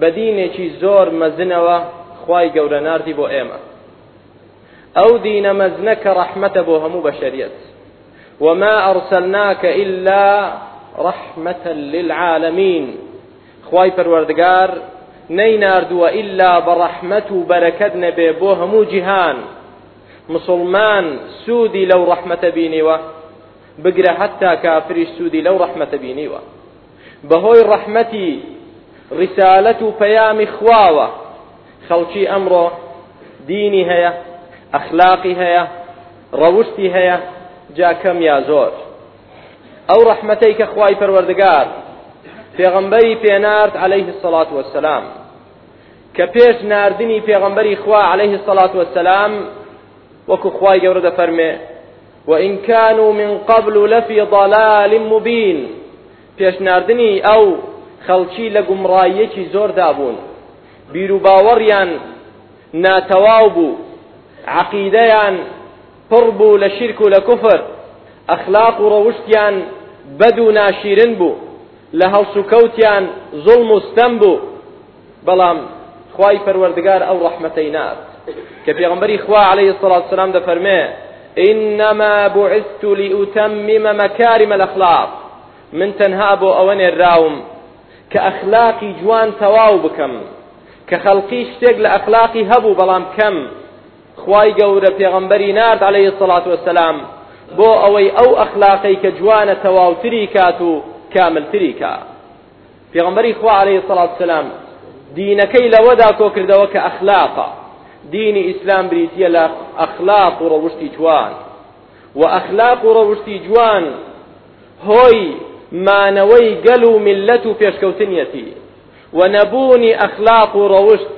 بەدینێکی زۆر مەزنەوە خوای گەورە ناردی بۆ ئێمە ئەو دینە مەزنە کە ڕەحمەتە بۆ هەموو بەشەریەت وما أرسلناك إلا رحمة للعالمين خوای پەروەردگار نەی ناردووە ئللا بە ڕەحمەت و بەرەکەت نەبێ بۆ هەموو جیهان مسلمان سوودی لەو ڕەحمەتە بینیوە بگرە هەتا کافریش سوودی لەو ڕەحمەتە بینیوە بەهۆی ڕەحمەتی ڕیسالەت و پەیامی خواوە خەڵکی ئەمڕۆ دینی هەیە ئەخلاقی هەیە ڕەوشتی هەیە جا کەم یا زۆر ئەو ڕەحمەتەی کە خوای پەروەردگار پێغەمبەری پێنارد عليه الصلاة والسلام کە پێش ناردنی پێغەمبەری خوا عليه الصلاة والسلام وەکو خوای گەورە دەفەرمێ وان کانوا من قبل لفی ضلال مبین پێش ناردنی ئەو خەڵکی لە گومڕاییەکی زۆردا بوون بیروباوەڕیان ناتەواو بوو عەقیدەیان پڕ بوو لە شیرک و لە کوفر ئەخلاق و ڕەوشتیان بەد و ناشیرن بوو لە هەڵسوکەوتیان زوڵم و ستەم بوو بەڵام خوای پەروەردگار ئەو ڕەحمەتەی نارد کە پێغەمبەری خوا عەلەیهی سڵاو وسەلام دەفەرمێ ئینما بعثت لأتمم مکارم الاخلاق من تەنها بۆ ئەوە نێراوم کە ئەخلاقی جوان تەواو بکەم کە خەڵقی شتێک لە ئەخلاقی هەبوو بەڵام کەم خوای گەورە پێغەمبەری نارد عەلەیهی سڵات وسەلام بۆ ئەوەی ئەو ئەخلاقەی کە جوانە تەواوتری کات و کاملتری کات پێغەمبەری خوا عەلەیهی سەڵات و سەلام دینەکەی لەوەدا کۆکردەوە کە ئەخلاقە، دینی ئیسلام بریتییە لە ئەخلاق و ڕەوشتی جوان، وە ئەخلاق و ڕەوشتی جوان هۆی مانەوەی گەل و میللەت و پێشکەوتنیەتی، وە نەبوونی ئەخلاق و ڕەوشت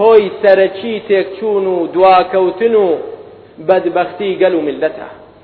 هۆی سەرەکی تێکچوون و دواکەوتن و بەدبەختی گەل و میللەتە.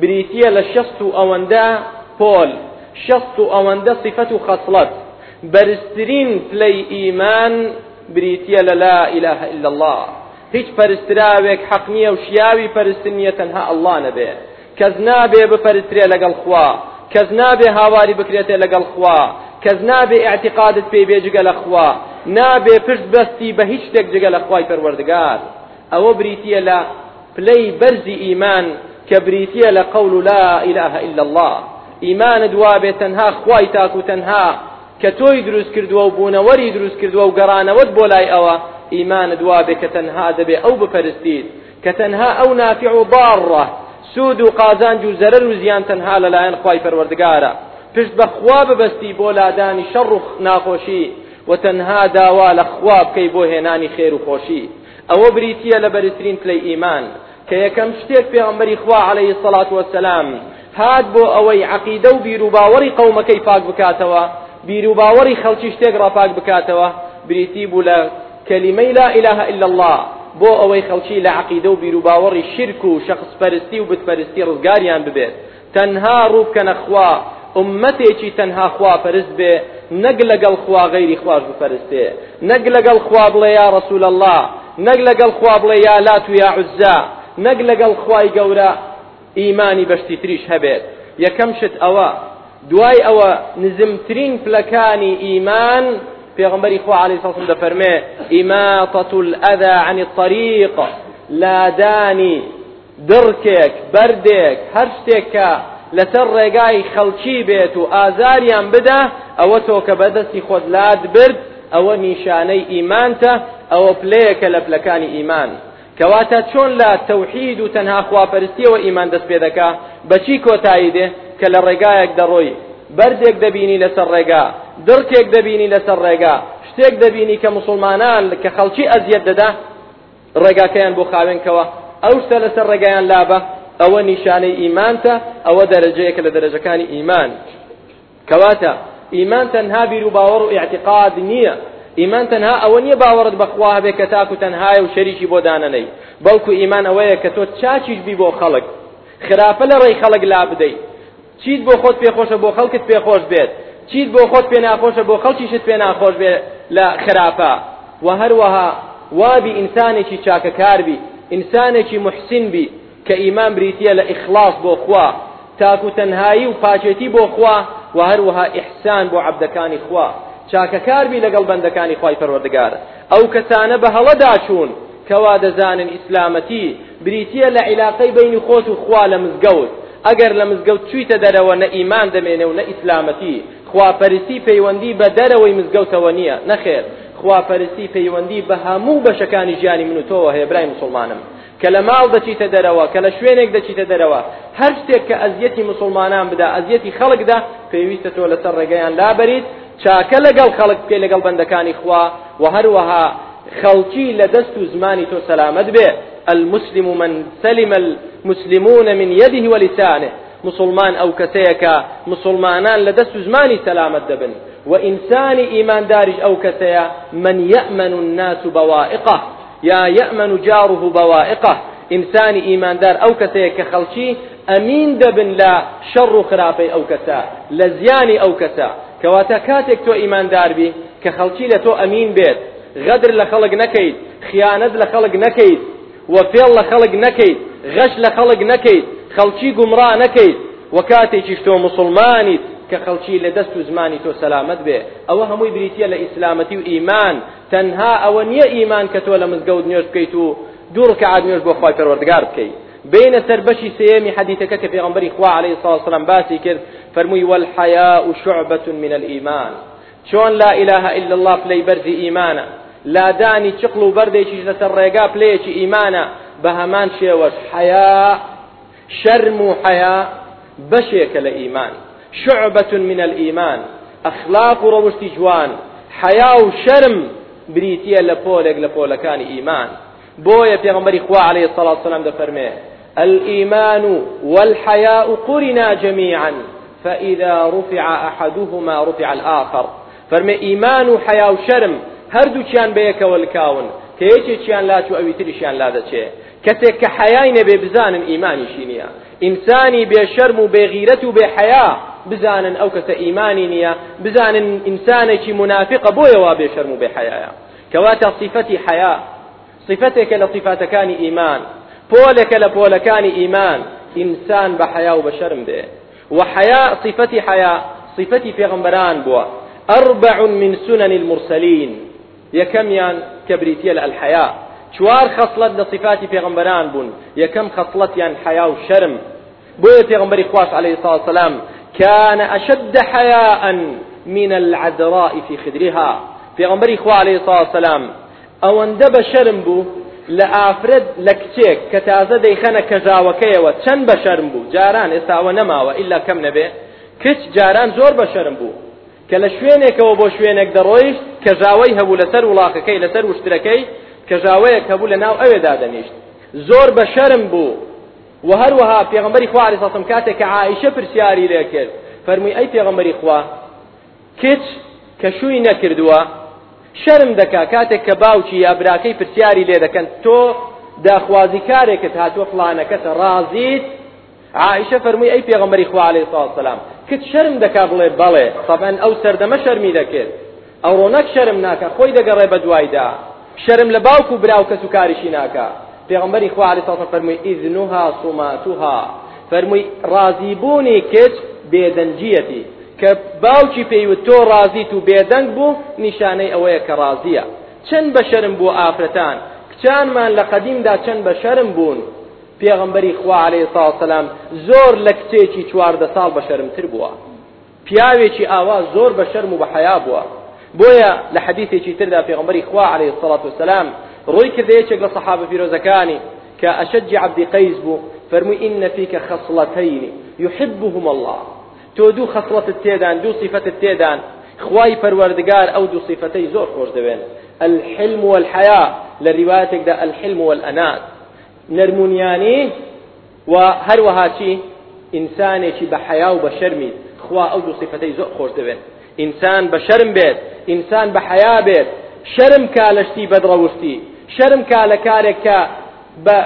بریتییە لە شەست و ئەوەندە پۆل، شەست و ئەوەندە سیفەت و خەسڵەت، بەرزترین پلەی ئیمان بریتییە لە لا الە الا اللە، هیچ پەرستراوێک حەق نییە و شیاوی پەرستن نییە تەنها اللە نەبێ، کەس نابێ بپەرسترێ لەگەڵ خوا، کەس نابێ هاواری بکرێتێ لەگەڵ خوا، کەس نابێ ئیعتیقادت پێی بێ جگە لە خوا، نابێ پشت بەستی بە هیچ شتێک جگە لە خوای پەروەردگار، ئەوە بریتییە لە پلەی بەرزی ئیمان کە بریتیە لە قەول لا اله الا اللە ئیمانت وابێت تەنها خوای تاک و تەنها کە تۆی دروست کردووە و بوونەوەری دروست کردووە و گەڕانەوەت بۆ لای ئەوە ئیمانت وابێ کە تەنها دەبێ ئەو بپەرستیت کە تەنها ئەو نافع و ضاڕە سوود و قازانج و زەرەر و زیان تەنها لەلایەن خوای پەروەردگارە پشت بە خوا ببەستی بۆ لادانی شەڕ و ناخۆشی و تەنها داوا لە خوا بکەی بۆ هێنانی خێر و خۆشی ئەوە بریتییە لە بەرزترین پلەی ئیمان، کە یەکەم شتێک پێغەمبەری خوا عەلەیهی سەڵات وەسەلام هات بۆ ئەوەی عەقیدە و بیروباوەڕی قەومەکەی پاک بکاتەوە، بیروباوەڕی خەڵکیش تێکڕا پاک بکاتەوە، بریتی بوو لە کەلیمەی لا الە الا اللە، بۆ ئەوەی خەڵکی لە عەقیدە و بیروباوەڕی شیرک و شەخسپەرستی و بتپەرستی ڕزگاریان ببێت، تەنها ڕووبکەنە خوا ئوممەتێکی تەنها خوا پەرست بێ نەک لەگەڵ خوا غەیری خواش بپەرستێ نەک لەگەڵ خوا بڵێ یا ڕەسول اللە نەک لەگەڵ خوا بڵێ یا لات و یا عوزا نەک لەگەڵ خوای گەورە ئیمانی بەشتی تریش هەبێت یەکەم شت ئەوە دوای ئەوە نزمترین پلەکانی ئیمان پێغمبەری خوا علی سەڵسم دەفەرمێ ئیماتەتول ئەدا عن الطريق لادانی دڕکێک، بەردێک، هەر شتێک کە لەسەر ڕێگای خەڵکی بێت و ئازاریان بدا، ئەوە تۆ کە بە دەستی خۆت لات برد، ئەوە نیشانەی ئیمانتە، ئەوە پلەیەکە لە پلەکانی ئیمان. کەواتە چۆن لە تەوحید و تەنها خواپەرستییەوە ئیمان دەست پێ دەکا؟ بە چی کۆتایی دێ؟ کە لە ڕێگایەک دەڕۆی، بەردێک دەبینی لەسەر ڕێگا، دڕکێک دەبینی لەسەر ڕێگا، شتێک دەبینی کە موسڵمانان، کە خەڵکی ئەزیەت دەدا، ڕێگاکەیان بۆ خاوێن کەوە، ئەو شتە لەسەر ڕێگایان لابە، ئەوە نیشانەی ئیمانتە، ئەوە دەرەجەیەکە لە دەرەجەکانی ئیمان. کەواتە ئیمان تەنها بیر و باوەڕ و ئیعتیقاد نییە، ئیمان تەنها ئەوە نییە باوەڕت بە خوا هەبێ کە تاک و تەنهایە و شەریکی بۆ دانەنێی، بەڵکو ئیمان ئەوەیە کە تۆ چاکیش بی بۆ خەڵک، خراپە لە ڕێی خەڵک لابدەی. چیت بۆ خۆت پێخۆشە بۆ خەڵکت پێخۆش بێت، چیت بۆ خۆت پێناخۆشە بۆ خەڵکیشت پێناخۆش بێ لە خراپە، وە هەروەها وابی ئینسانێکی چاکەکار بی، ئینسانێکی موحسین بی، کە ئیمان بریتییە لە ئیخڵاس بۆ خوا، تاک و تەنهایی و پاکێتی بۆ خوا، وە هەروەها ئیحسان بۆ عەبدەکانی خوا، چاکەکار بی لەگەڵ بەندەکانی خوای پەروەردگار، ئەو کەسانە بە هەڵەدا چوون، کە وا دەزانن ئیسلامەتی بریتییە لە عیلاقەی بەینی خۆت و خوا لە مزگەوت، ئەگەر لە مزگەوت چوویتە دەرەوە نە ئیمان دەمێنێ و نە ئیسلامەتی، خواپەرستی پەیوەندی بە دەرەوەی مزگەوتەوە نییە، نەخێر خواپەرستی پەیوەندی بە هەموو بەشەکانی ژیانی من و تۆوە هەیە برای موسڵمانم، کە لە ماڵ دەچیتە دەرەوە، کە لە شوێنێک دەچیتە دەرەوە، هەر شتێک کە ئەزیەتی موسڵمانان بدا، ئەزیەتی خەڵک دا، پێویستە تۆ لەسەر ڕێگەیان لابەریت، چاکە لەگەڵ خەڵک بکەیت لەگەڵ بەندەکانی خوا و هەروەها خەڵکی لە دەست و زمانی تۆ سەلامەت بێ، المسلم من سلم المسلمون من یده و لسانه، موسڵمان ئەو کەسەیە کە موسڵمانان لە دەست و زمانی سەلامەت دەبن، وە ئینسانی ئیمانداریش ئەو کەسەیە، من یەئمن الناس بوائقه یا یەئمن جاره بوائقه، ئینسانی ئیماندار ئەو کەسەیە کە خەڵکی ئەمین دەبن لە شەڕ و خراپەی ئەو کەسە، لە زیانی ئەو کەسە، کەواتە کاتێک تۆ ئیماندار بی، کە خەڵکی لە تۆ ئەمین بێت، غەدر لە خەڵک نەکەیت، خیانەت لە خەڵک نەکەیت و فێڵ لە خەڵک نەکەیت، غەش لە خەڵک نەکەیت، خەڵکی گومڕا نەکەیت و کاتێکیش تۆ موسڵمانیت، کە خەڵکی لە دەست و زمانی تۆ سەلامەت بێ، ئەوە هەمووی بریتییە لە ئیسلامەتی و ئیمان، تەنها ئەوە نییە ئیمان کە تۆ لە مزگەوت نوێژ بکەیت و دوو ڕکەعات نوێژ بۆ خوای پەروەردگار بکەیت. بێینە سەر بەشی سێیەمی حەدیثەکە کە پێغەمبەری خوا علیە الصلوة والسلام باسی کرد فەرمووی، والحیاء شعبة من الایمان، چۆن لا الە الا اللە پلەی بەرزی ئیمانە، لادانی چقڵ و بەردێکیش لەسەر ڕێگا پلەیەکی ئیمانە، بەهەمان شێوەش حەیا، شەرم و حەیا، بەشێکە لە ئیمان، شعبە من الایمان، ئەخلاق و ڕەوشتی جوان، حەیا و شەرم، بریتییە لە پۆلێک لە پۆلەکانی ئیمان. بۆیە پێغەمبەری خوا علیە سەڵات وسەلام دەفەرمێ، الایمان والحیاء قرنا جمیعا فاذا رفع احدهما رفع الاخر فەرمێ ئیمان و حەیا و شەرم هەردووکیان بەیەکەوە لکاون کە یەکێکیان لاچوو ئەوی تریشیان لادەچێ کەسێک کە حەیای نەبێ بزانن ئیمانیشی نییە ئینسانی بێ شەرم و بێ غیرەت و بێ حەیا بزانن ئەو کەسە ئیمانی نییە بزانن ئینسانێکی منافقە بۆیەوە بێ شەرم و بێ حەیایە کەواتە سیفەتی حەیا سیفەتێکە لە سیفاتەکانی ئیمان، پۆلێکە لە پۆلەکانی ئیمان، ئینسان بە حەیا و بە شەرم بێ، وە حەیا سیفەتی حەیا سیفەتی پێغەمبەران بووە، اربع من سنن المرسلین، یەکەمیان کە بریتییە لە الحیا، چوار خەسڵەت لە سیفاتی پێغەمبەران بوون، یەکەم خەسڵەتیان حەیا و شەرم، بۆیە پێغەمبەری خواش علیە الصلوة والسلام کان اشد حیاء من العذراء فی خدرها پێغەمبەری خوا علیە الصلوة والسلام ئەوەندە بە شەرم بوو لە ئافرەت لە کچێک کە تازە دەیخەنە کەژاوەکەیەوە چەند بە شەرم بوو جاران ئێستا ئەوە نەماوە ئیلا کەم نەبێ کچ جاران زۆر بە شەرم بوو کە لە شوێنێکەوە بۆ شوێنێک دەڕۆیشت کەژاوەی هەبوو لەسەر وڵاخەکەی لەسەر وشترەکەی کەژاوەیەک هەبوو لە ناو ئەوێدا دەنیشت زۆر بە شەرم بوو وە هەروەها پێغەمبەری خوا علیە ساسم کاتێک کە عائیشە پرسیاری لێ کرد فەرمووی ئەی پێغەمبەری خوا کچ کە شووی نەکردووە شەرم دەکا کاتێک کە باوکی یا براکەی پرسیاری لێ دەکەن تۆ داخوازی کارێکت هاتووە فلانەکەتە ڕازیت عائشە فەرمووی ئەی پێغەمبەری خوا علیه السلام کت شەرم دەکا بڵێ بەڵێ طبعا ئەو سەردەمە شەرمی دەکرد ئەوڕۆ نەک شەرم ناکا خۆی دەگەڕێ بەدوایدا شەرم لە باوک و برا و کەس و کاریشی ناکا پێغەمبەری خوا علی ساسم فەرمووی ئیزنوها سوماتوها فەرمووی ڕازی بوونی کچ بێدەنگیەتی کە باوکی پێی وت تۆ ڕازیت و بێدەنگ بوو نیشانەی ئەوەیە کە ڕازیە چەند بە شەرم بوو ئافرەتان کچانمان لە قەدیمدا چەند بە شەرم بوون پێغەمبەری خوا علی ساسلام زۆر لە کچێکی چواردە ساڵ بە شەرمتر بووە پیاوێکی ئاوا زۆر بە شەرم و بە حەیا بووە، بۆیە لە حەدیسێکی تردا پێغەمبەری خوا علیە الصلوة والسلام ڕووی کردە یەکێک لە صحابە پیرۆزەکانی کە اشج عبد قیس بوو فەرمووی ان فیک خصلتین یحبهما الله تۆ دوو خەسڵەتت تێدان دوو صیفەتت تێدان خوای پەروەردگار ئەو دوو صیفەتەی زۆر خۆش دەوێن الحلم والحیا لە روایەتێکدا الحلم والانات نەرمونیانی وە هەروەها چی ئینسانێکی بە حەیا و بە شەرمی خوا ئەو دوو سیفەتەی زۆر خۆش دەوێت ئینسان بە شەرم بێت ئینسان بە حەیا بێت شەرم کا لە شتی بەدڕەوشتی شەرم کا لە کارێک کە بە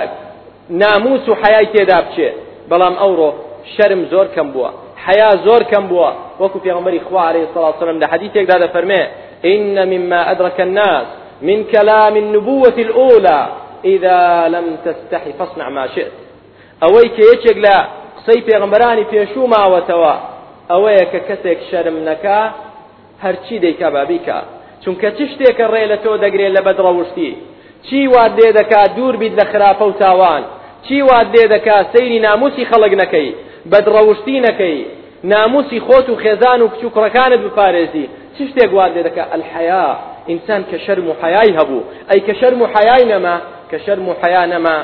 ناموس و حەیای تێدا بچێ بەڵام ئەوڕۆ شەرم زۆر کەم بووە حەیا زۆر کەم بووە وەکو پێغەمبەری خوا عەلەیهی سڵاو سەلەم لە حەدیثێکدا دەفەرمێ ئین مما ئەدرەکە الناس من کلام النبووە الاولی اذا لم تستحی فاصنع ما شئت ئەوەی کە یەکێک لە قسەی پێغمبەرانی پێشوو ماوەتەوە ئەوەیە کە کەسێک شەرم نەکا هەرچی دەیکا با بیکا چونکە چ شتێکە ڕێ لە تۆ دەگرێت لە بەدڕەوشتی چی وات لێ دەکا دوور بیت لە خراپە و تاوان چی وات لێ دەکا سەیری ناموسی خەڵک نەکەی بەدڕەوشتی نەکەی ناموسی خۆت و خێزان و کچ و کوڕەکانت بپارێزی چ شتێک وات لێ دەکات الحیا، ئینسان کە شەرم و حەیای هەبوو، ئەی کە شەرم و حەیای نەما، کە شەرم و حەیا نەما،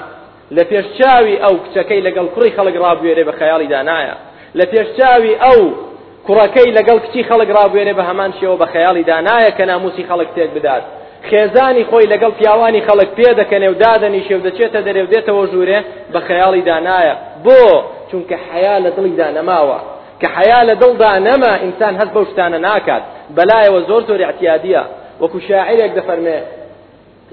لە پێش چاوی ئەو کچەکەی لەگەڵ کوڕی خەڵک ڕابوێرێ بە خەیاڵیدا نایە، لە پێش چاوی ئەو کوڕەکەی لەگەڵ کچی خەڵک ڕابوێرێ بە هەمان شێوە بە خەیاڵیدا نایە کە ناموسی خەڵک تێک بدات، خێزانی خۆی لەگەڵ پیاوانی خەڵک پێ دەکەنێ و دادەنیشێ و دەچێتە دەرێ و دێتەوە ژوورێ بە خەیاڵیدا نایە، بۆ؟ چونکە حەیا لە دڵیدا نەماوە. کە حەیا لە دڵدا نەما ئینسان هەست بەو شتانە ناکات بەلایەوە زۆر زۆر اعتیادیە وەکو شاعرێک دەفەرمێ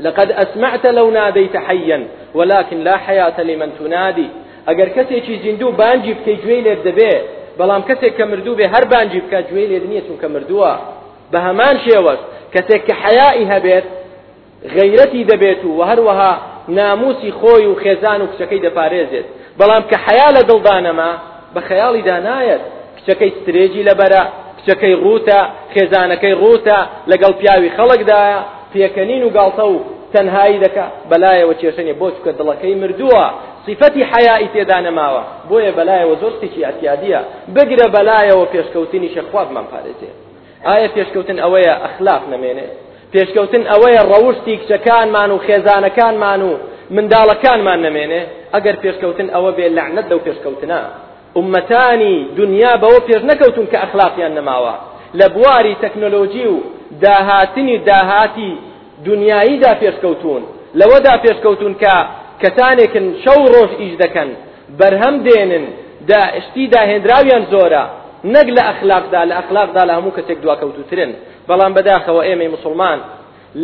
لقد أسمعت لو ناديت حيا ولكن لا حياة لمن تنادي ئەگەر کەسێکی زیندوو بانجی بکەی گوێی لێت دەبێ بەڵام کەسێک کە مردوو بێ هەر بانجی بکە گوێی لێت نییە چونکە مردووە بە هەمان شێوەش کەسێک کە حەیائی هەبێت غەیرەتی دەبێت و هەروەها ناموسی خۆی و خێزان و کچەکەی دەپارێزێت، بەڵام کە حەیا لە دڵدا نەما بە خەیاڵیدا نایەت، کچەکەی سترێجی لەبەرە، کچەکەی ڕووتە، خێزانەکەی ڕووتە، لەگەڵ پیاوی خەڵکدایە، پێکەنین و گاڵتە و تەنهایی دەکا، بەلایەوە کێشە نیە بۆ چونکە دڵەکەی مردووە، سیفەتی حەیائی تێدا نەماوە، بۆیە بەلایەوە زۆر شتێکی ئەتیادیە، بگرە بەلایەوە پێشکەوتنیشە خوا بمانپارێزێ. ئایا پێشکەوتن ئەوەیە ئەخلاق نەمێنێ؟ پێشکەوتن ئەوەیە ڕەوشتی کچەکانمان و خێزانەکانمان و منداڵەکانمان نەمێنێ؟ ئەگەر پێشکەوتن ئەوە بێ لەعنەت لەو پێشکەوتنە. ئوممەتانی دونیا بەوە پێش نەکەوتوون کە ئەخلاقیان نەماوە. لە بواری تەکنۆلۆجی و داهاتنی داهاتی دونیاییدا پێشکەوتوون، لەوەدا پێشکەوتوون کە کەسانێکن شەو و ڕۆژ ئیش دەکەن، بەرهەم دێنن، دە شتی داهێنراویان زۆرە، نەک لە ئەخلاقدا، لە ئەخلاقدا لە هەموو کەسێک دواکەوتووترن، بەڵام بەداخەوە ئێمەی موسڵمان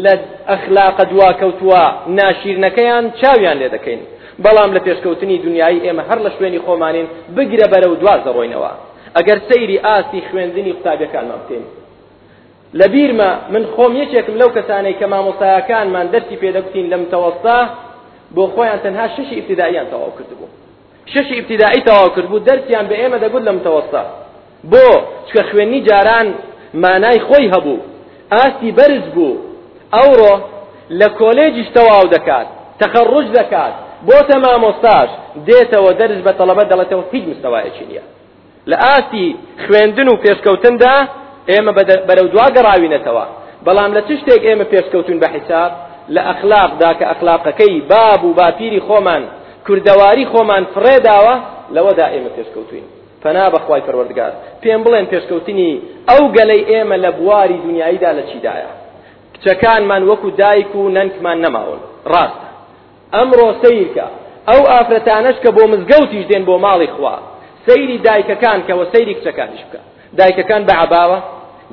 لە ئەخلاقە دواکەوتووە ناشیرنەکەیان چاویان لێ دەکەین، بەڵام لە پێشکەوتنی دونیایی ئێمە هەر لە شوێنی خۆمانین، بگرە بەرەو دواش دەڕۆینەوە، ئەگەر سەیری ئاستی خوێندنی قوتابیەکانمان بکەین، لە بیرمە من خۆم یەکێکم لەو کەسانەی کە مامۆستایاکانمان دەرسی پێ دەگوتین لە متەوەستا بۆ خۆیان تەنها شەشی ئیبتیدائیان تەواو کردبوو شەشی ئیبتیدائی تەواو کردبوو دەرسیان بە ئێمە دەگوت لە متەوەستا بۆ چکە خوێنی جاران مانای خۆی هەبوو ئاستی بەرز بوو ئەوڕۆ لە کۆلێجیش تەواو دەکات تەخەڕوج دەکات بۆتە مامۆستاش دێتەوە دەرس بە تەڵەبە دەڵێتەوە هیچ مستەوایەکی نییە لە ئاستی خوێندن و پێشکەوتندا ئێمە بەرەو دوا گەڕاوینەتەوە، بەڵام لە چ شتێک ئێمە پێشکەوتووین بە حیساب؟ لە ئەخلاقدا کە ئەخلاقەکەی باب و باپیری خۆمان، کوردەواری خۆمان فڕێ داوە، لەوەدا ئێمە پێشکەوتووین. پەنا بە خوای پەروەردگار، پێم بڵێن پێشکەوتنی ئەو گەلەی ئێمە لە بواری دونیاییدا لە چیدایە؟ کچەکانمان وەکو دایک و نەنکمان نەماون، ڕاستە. ئەمڕۆ سەیرکە ئەو ئافرەتانەش کە بۆ مزگەوتیش دێن بۆ ماڵی خوا سەیری دایکەکان کەوە سەیری کچەکانیش بکە دایکەکان بە عەباوە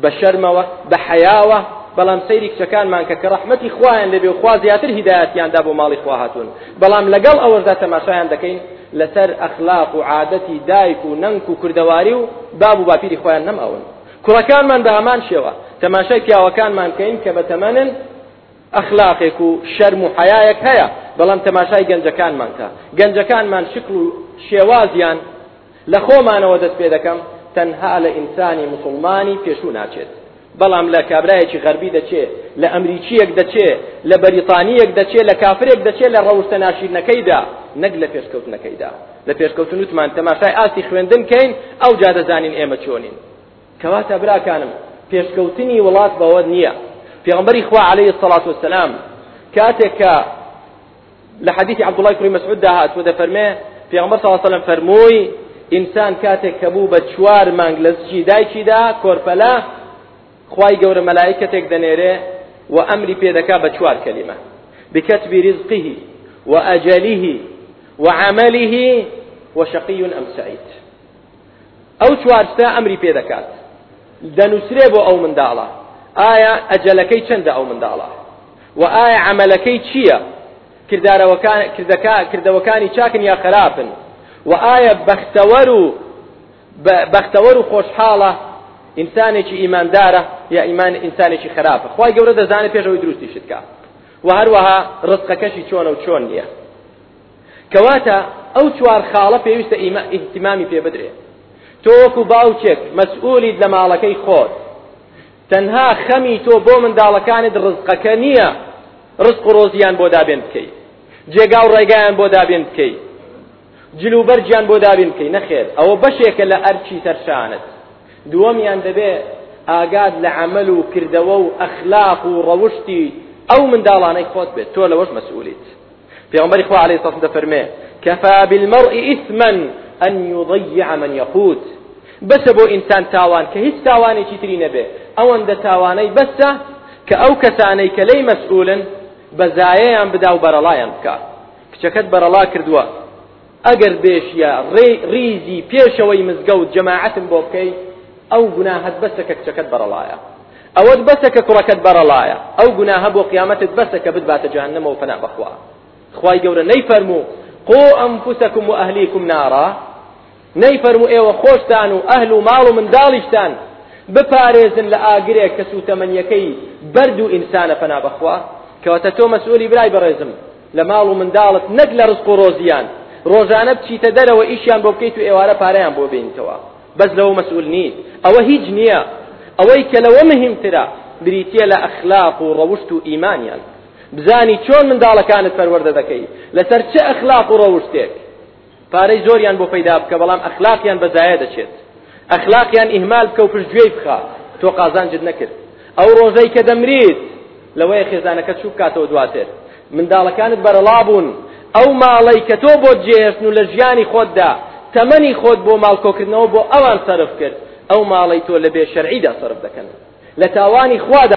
بە شەرمەوە بە حەیاوە بەڵام سەیری کچەکانمان کە کە ڕەحمەتی خوایان لێبێ و خوا زیاتر هیدایەتیان دا بۆ ماڵی خوا هاتوون بەڵام لەگەڵ ئەوەشدا تەماشایان دەکەین لەسەر ئەخلاق و عادەتی دایک و نەنک و کوردەواری و باب و باپیری خۆیان نەماون کوڕەکانمان بە هەمان شێوە تەماشای پیاوەکانمان کەین کە بە تەمەنن ئەخلاقێک و شەرم و حەیایەک هەیە، بەڵام تەماشای گەنجەکانمان کە، گەنجەکانمان شکڵ و شێوازیان لە خۆمانەوە دەست پێ دەکەم، تەنها لە ئینسانی موسڵمانی پێشوو ناچێت، بەڵام لە کابرایەکی غەربی دەچێ، لە ئەمریکییەک دەچێ، لە بەریتانییەک دەچێ، لە کافرێک دەچێ لە ڕەوشتە ناشیرنەکەیدا، نەک لە پێشکەوتنەکەیدا. لە پێشکەوتن وتمان تەماشای ئاستی خوێندن کەین، ئەوجا دەزانین ئێمە چۆنین. کەواتە براکانم پێشکەوتنی وڵات بەوە نییە پێغەمبەری خوا عەلەیهی الصڵاة والسلام کاتێک کە لە حەدیثی عەبدوڵڵای کوڕی مەسعود دا هاتووە دەفەرمێ پێغەمبەر صلی الله علیه و سلم فەرمووی ئینسان کاتێک کە بوو بە چوار مانگ لە زچی دایکیدا کۆرپەلە خوای گەورە مەلایکەتێک دەنێرێ و ئەمری پێدەکا بە چوار کەلیمە بکتب رزقه وأجله وعمله وشقي أم سعيد ئەو چوار شتە ئەمری پێ دەکات دەنووسرێ بۆ ئەو منداڵە، ئایا ئەجەلەکەی چەندە ئەو منداڵە؟ و ئایا عەمەلەکەی چییە؟ کردەوەکانی کردەوەکانی چاکن یا خەراپن؟ و ئایا بەختەوەر و بەختەوەر و خۆشحاڵە؟ ئینسانێکی ئیماندارە یا ئیمان ئینسانێکی خەراپە؟ خوای گەورە دەزانێ پێش ئەوەی دروستیشت کا. و هەروەها ڕزقەکەشی چۆنە و چۆن نییە. کەواتە ئەو چوار خاڵە پێویستە ئیمە ئیهتیمامی پێ بدرێ تۆ وەکو باوکێک مەسئولیت لە ماڵەکەی خۆت تەنها خەمی تۆ بۆ منداڵەکانت ڕزقەکە نییە ڕزق و ڕۆزیان بۆ دابێن بکەی جێگا و ڕێگایان بۆ دابێن بکەی جل و بەرجیان بۆ دابین بکەی نەخێر ئەوە بەشێکە لە ئەرچی سەرشانت دووەمیان دەبێ ئاگاد لە عمل و کردەوە و ئەخلاق و ڕەوشتی ئەو منداڵانەی خۆت بێت تۆ لەوەش مەسئولیت پێغەمبەری خوا عەلەیهی سڵاوسلام دەفەرمێ، کفی بالمرء اثما ان یضیع من یقوت، بەسە بۆ ئینسان تاوان کە هیچ تاوانێکی تری نەبێ، ئەوەندە تاوانەی بەسە کە ئەو کەسانەی کە لێی مەسئولن بە زایەیان بدا و بەرەڵایان بکا. کچەکەت بەرەڵا کردووە. ئەگەر بێشیە ڕێ ڕیزی پێشەوەی مزگەوت جەماعەتم بۆ بکەی ئەو گوناهەت بەسە کە کچەکەت بەڕەڵایە ئەوەت بەسە کە کوڕەکەت بەڕەڵایە ئەو گوناهە بۆ قیامەتت بەسە کە بتباتە جەهەنەمەوە پەنا بەخوا خوای گەورە نەیفەرموو قو ئەنفسەکم و ئەهلیکم نارا نەیفەرموو ئێوە خۆشتان و ئەهل و ماڵ و منداڵیشتان بپارێزن لە ئاگرێک کە سووتەمەنیەکەی بەرد و ئینسانە پەنا بەخوا کەواتە تۆ مەسئولی برای بەڕێزم لە ماڵ و منداڵت نەک لە ڕزق و ڕۆزیان ڕۆژانە بچیتە دەرەوە ئیشیان بۆ بکەیت و ئێوارە پارەیان بۆ بێنیتەوە بەس لەوە مەسئول نیت ئەوە هیچ نییە ئەوەی کە لەوە مهمترە بریتییە لە ئەخلاق و ڕەوشت و ئیمانیان بزانی چۆن منداڵەکانت پەروەردە دەکەی لەسەر چ ئەخلاق و ڕەوشتێک پارەی زۆریان بۆ پەیدا بکە بەڵام ئەخلاقیان بە زایە دەچێت ئەخلاقیان ئیهمال بکە و پشت گوێی بخە تۆ قازانجت نەکرد ئەو ڕۆژەی کە دەمریت لەوەیە خێزانەکە چوو بکاتەوە دواتر منداڵەکانت بەرەڵا بوون ئەو ماڵەی کە تۆ بۆت جێهێشتن و لە ژیانی خۆتدا تەمەنی خۆت بۆ ماڵکۆکردنەوە بۆ ئەوان سەرف کرد ئەو ماڵەی تۆ لە بێ شەرعیدا سەرف دەکەن لە تاوانی خوادا